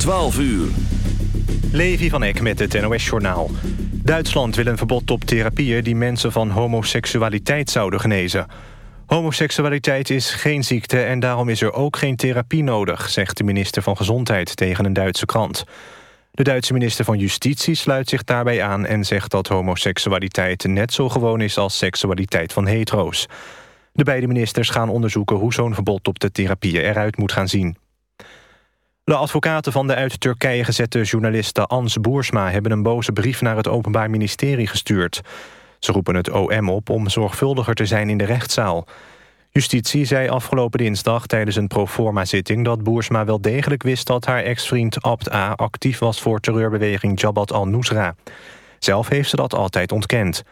12 uur. Levi van Eck met het NOS-journaal. Duitsland wil een verbod op therapieën die mensen van homoseksualiteit zouden genezen. Homoseksualiteit is geen ziekte en daarom is er ook geen therapie nodig... zegt de minister van Gezondheid tegen een Duitse krant. De Duitse minister van Justitie sluit zich daarbij aan... en zegt dat homoseksualiteit net zo gewoon is als seksualiteit van hetero's. De beide ministers gaan onderzoeken hoe zo'n verbod op de therapieën eruit moet gaan zien. De advocaten van de uit Turkije gezette journaliste Ans Boersma... hebben een boze brief naar het Openbaar Ministerie gestuurd. Ze roepen het OM op om zorgvuldiger te zijn in de rechtszaal. Justitie zei afgelopen dinsdag tijdens een proforma-zitting... dat Boersma wel degelijk wist dat haar ex-vriend Abd A... actief was voor terreurbeweging Jabhat al-Nusra. Zelf heeft ze dat altijd ontkend.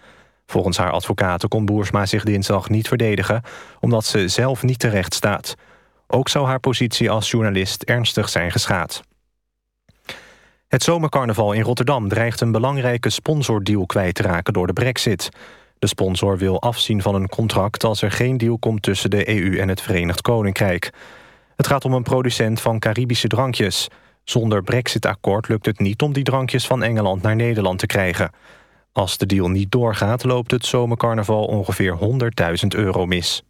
Volgens haar advocaten kon Boersma zich dinsdag niet verdedigen... omdat ze zelf niet terecht staat... Ook zou haar positie als journalist ernstig zijn geschaad. Het zomercarnaval in Rotterdam dreigt een belangrijke sponsordeal kwijt te raken door de brexit. De sponsor wil afzien van een contract als er geen deal komt tussen de EU en het Verenigd Koninkrijk. Het gaat om een producent van Caribische drankjes. Zonder brexit-akkoord lukt het niet om die drankjes van Engeland naar Nederland te krijgen. Als de deal niet doorgaat loopt het zomercarnaval ongeveer 100.000 euro mis.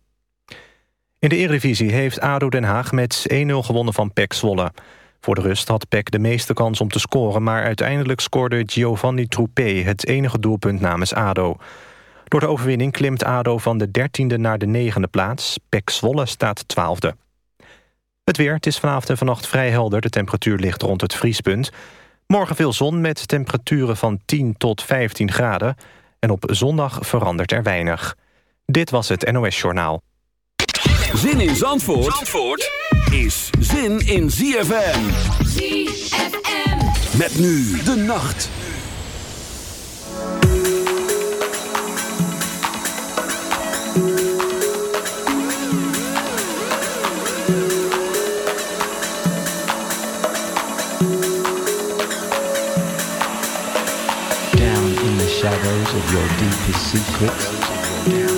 In de Eredivisie heeft ADO Den Haag met 1-0 gewonnen van PEC Zwolle. Voor de rust had PEC de meeste kans om te scoren... maar uiteindelijk scoorde Giovanni Troupé het enige doelpunt namens ADO. Door de overwinning klimt ADO van de 13e naar de 9e plaats. PEC Zwolle staat 12e. Het weer, het is vanavond en vannacht vrij helder. De temperatuur ligt rond het vriespunt. Morgen veel zon met temperaturen van 10 tot 15 graden. En op zondag verandert er weinig. Dit was het NOS Journaal. Zin in Zandvoort, Zandvoort is zin in ZFM. ZFM. Met nu de nacht. Down in the shadows of your deepest secrets.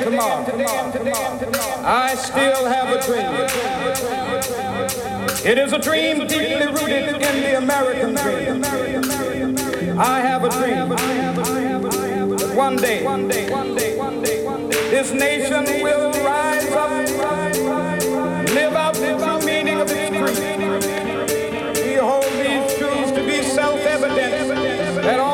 am tomorrow, I still have a dream. It is a dream deeply rooted in the American dream. I have a dream. That one day, this nation will rise up, live out the true meaning of its creed. We hold these truths to be self-evident that all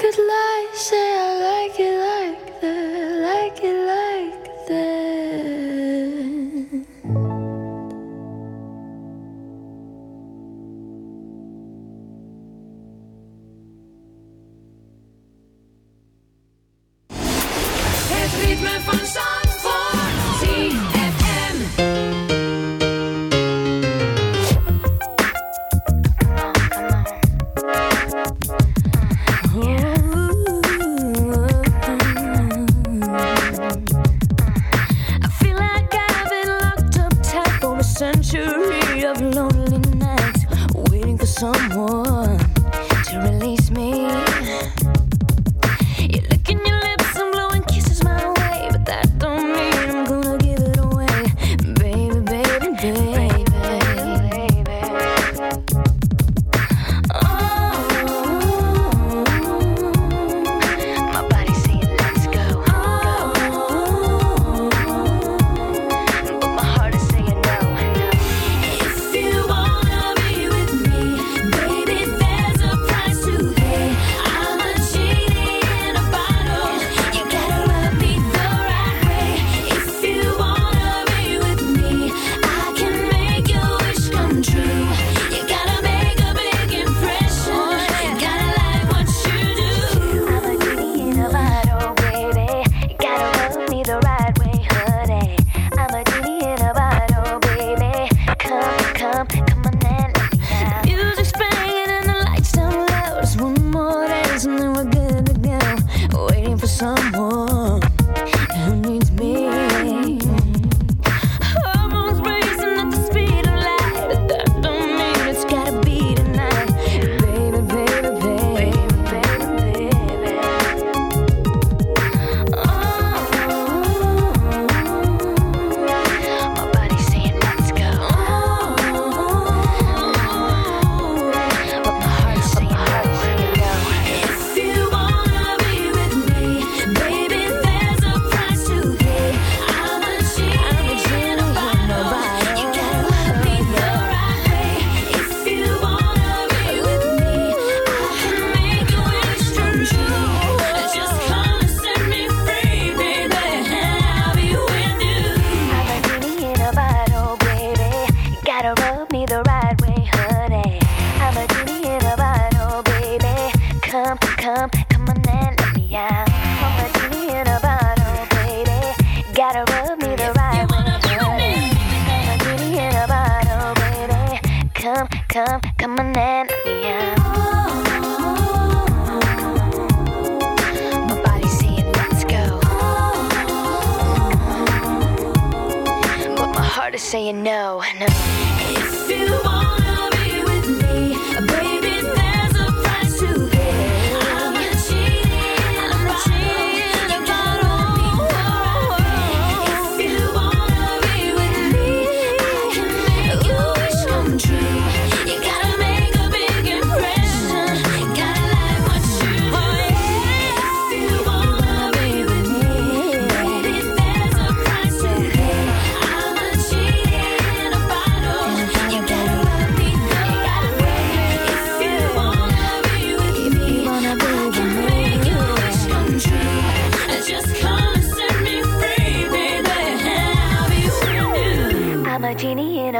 Me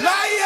Liar!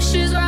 So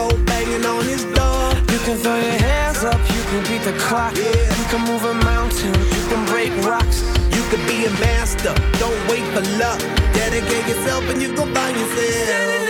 go banging on his door. You can throw your hands up, you can beat the clock. Yeah. You can move a mountain, you can break rocks. You can be a master, don't wait for luck. Dedicate yourself and you gon' find yourself.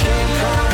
can't cry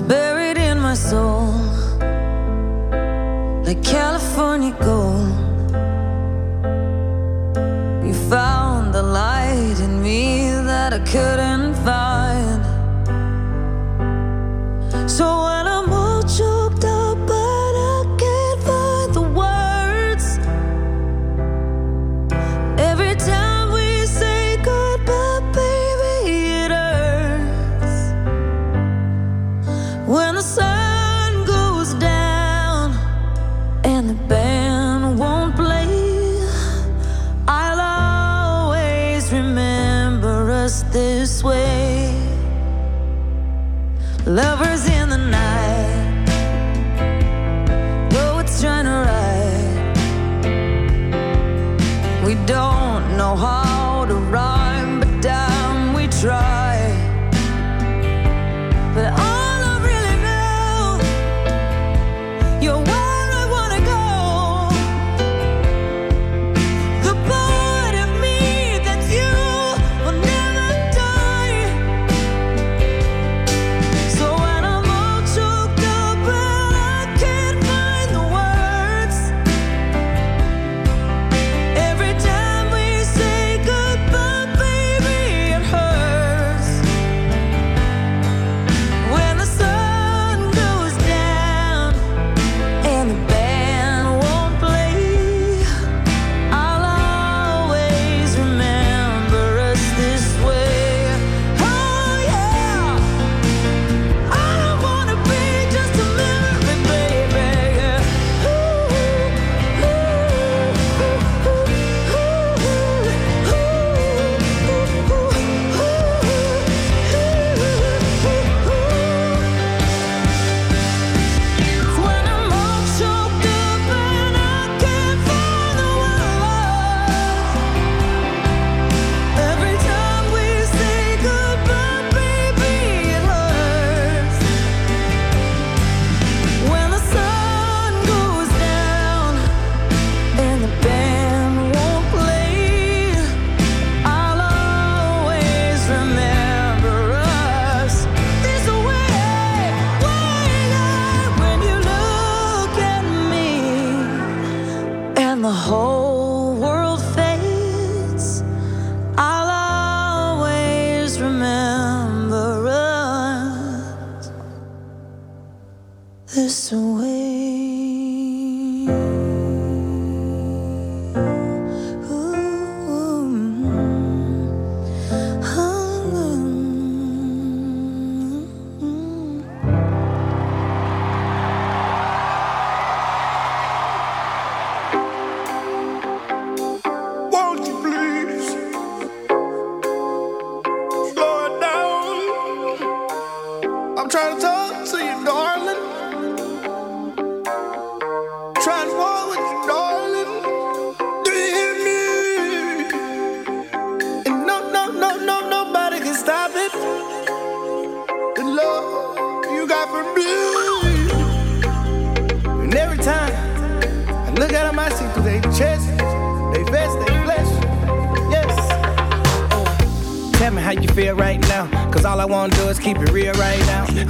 I'm in my soul. you, darling.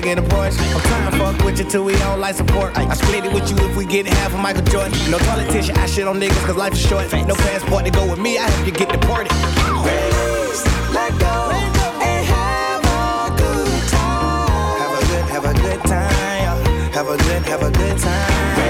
nigga in a Porsche. I'm trying to fuck with you till we don't like support. I split it with you if we get half of Michael Jordan. No politician, I shit on niggas cause life is short. No passport to go with me, I hope you get deported. Ladies, let go and have a good time. Have a good, have a good time. Have a good, have a good time.